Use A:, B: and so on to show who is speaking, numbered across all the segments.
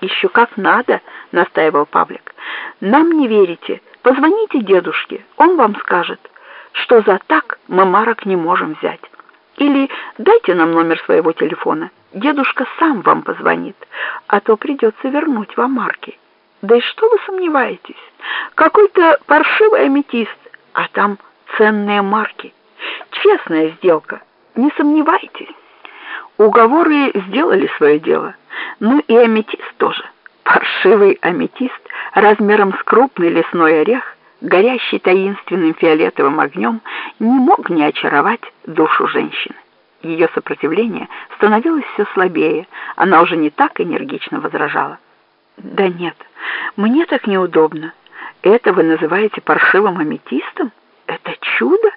A: «Еще как надо», — настаивал Павлик. «Нам не верите. Позвоните дедушке, он вам скажет, что за так мы марок не можем взять. Или дайте нам номер своего телефона. Дедушка сам вам позвонит, а то придется вернуть вам марки. Да и что вы сомневаетесь? Какой-то паршивый аметист, а там ценные марки. Честная сделка, не сомневайтесь». Уговоры сделали свое дело. Ну и аметист тоже. Паршивый аметист размером с крупный лесной орех, горящий таинственным фиолетовым огнем, не мог не очаровать душу женщины. Ее сопротивление становилось все слабее, она уже не так энергично возражала. «Да нет, мне так неудобно. Это вы называете паршивым аметистом? Это чудо?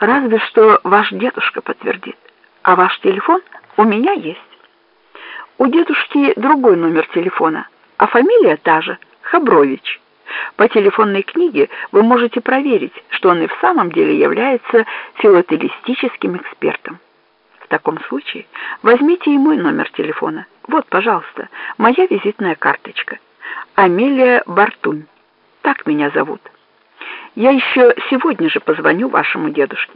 A: Разве что ваш дедушка подтвердит. А ваш телефон у меня есть». У дедушки другой номер телефона, а фамилия та же — Хабрович. По телефонной книге вы можете проверить, что он и в самом деле является филателистическим экспертом. В таком случае возьмите и мой номер телефона. Вот, пожалуйста, моя визитная карточка. Амелия Бартунь. Так меня зовут. Я еще сегодня же позвоню вашему дедушке.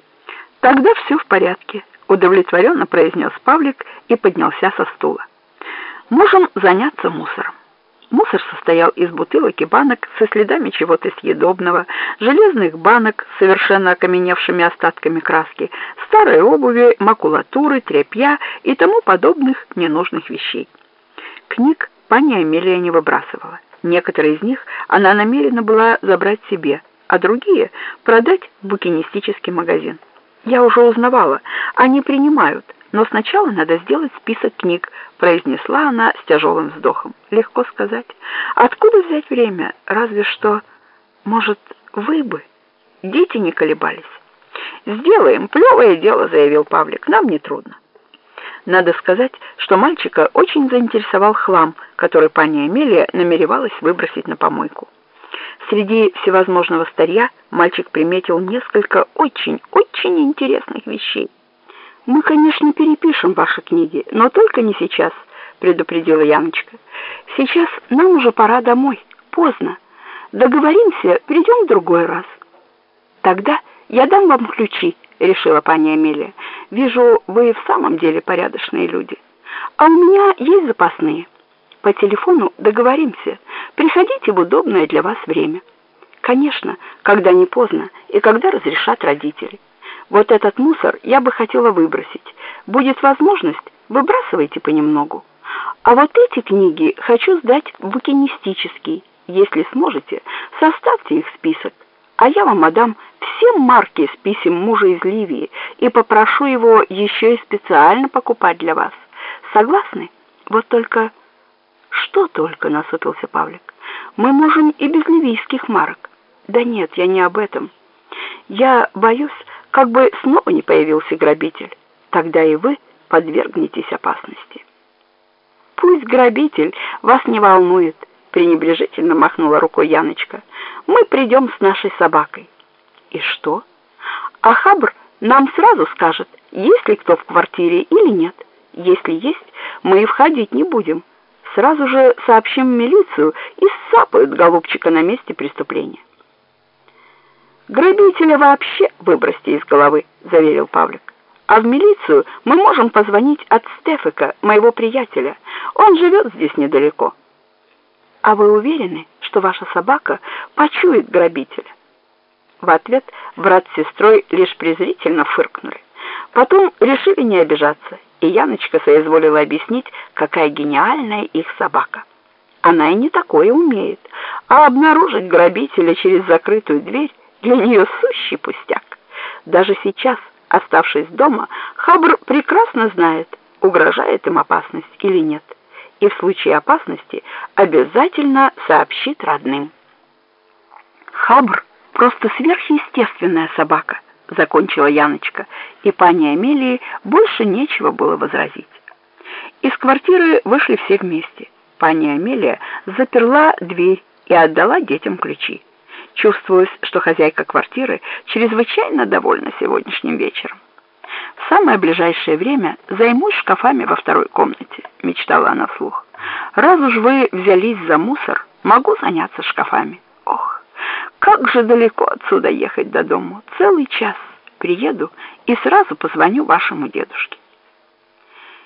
A: Тогда все в порядке, удовлетворенно произнес Павлик и поднялся со стула можем заняться мусором. Мусор состоял из бутылок и банок со следами чего-то съедобного, железных банок с совершенно окаменевшими остатками краски, старой обуви, макулатуры, тряпья и тому подобных ненужных вещей. Книг пани Амелия не выбрасывала. Некоторые из них она намерена была забрать себе, а другие продать в букинистический магазин. Я уже узнавала, они принимают, но сначала надо сделать список книг, произнесла она с тяжелым вздохом. Легко сказать. Откуда взять время? Разве что, может, вы бы? Дети не колебались. «Сделаем, плевое дело», — заявил Павлик, — «нам не трудно». Надо сказать, что мальчика очень заинтересовал хлам, который пани Эмилия намеревалась выбросить на помойку. Среди всевозможного старья мальчик приметил несколько очень-очень интересных вещей. «Мы, конечно, перепишем ваши книги, но только не сейчас», — предупредила Яночка. «Сейчас нам уже пора домой. Поздно. Договоримся, придем в другой раз». «Тогда я дам вам ключи», — решила пани Амелия. «Вижу, вы в самом деле порядочные люди. А у меня есть запасные. По телефону договоримся. Приходите в удобное для вас время. Конечно, когда не поздно и когда разрешат родители». Вот этот мусор я бы хотела выбросить. Будет возможность, выбрасывайте понемногу. А вот эти книги хочу сдать в букинистический. Если сможете, составьте их список. А я вам отдам все марки с писем мужа из Ливии и попрошу его еще и специально покупать для вас. Согласны? Вот только... Что только, насупился Павлик. Мы можем и без ливийских марок. Да нет, я не об этом. Я боюсь, как бы снова не появился грабитель. Тогда и вы подвергнетесь опасности. Пусть грабитель вас не волнует, пренебрежительно махнула рукой Яночка. Мы придем с нашей собакой. И что? А Хабр нам сразу скажет, есть ли кто в квартире или нет. Если есть, мы и входить не будем. Сразу же сообщим в милицию и сапают голубчика на месте преступления. «Грабителя вообще выбросьте из головы», — заверил Павлик. «А в милицию мы можем позвонить от Стефика, моего приятеля. Он живет здесь недалеко». «А вы уверены, что ваша собака почует грабителя?» В ответ брат с сестрой лишь презрительно фыркнули. Потом решили не обижаться, и Яночка соизволила объяснить, какая гениальная их собака. Она и не такое умеет, а обнаружить грабителя через закрытую дверь для нее сущий пустяк. Даже сейчас, оставшись дома, Хабр прекрасно знает, угрожает им опасность или нет, и в случае опасности обязательно сообщит родным. Хабр просто сверхъестественная собака, закончила Яночка, и пани Амелии больше нечего было возразить. Из квартиры вышли все вместе. Пани Амелия заперла дверь и отдала детям ключи. Чувствовалось, что хозяйка квартиры чрезвычайно довольна сегодняшним вечером. В самое ближайшее время займусь шкафами во второй комнате, мечтала она вслух. раз уж вы взялись за мусор, могу заняться шкафами. Как же далеко отсюда ехать до дому. Целый час. Приеду и сразу позвоню вашему дедушке.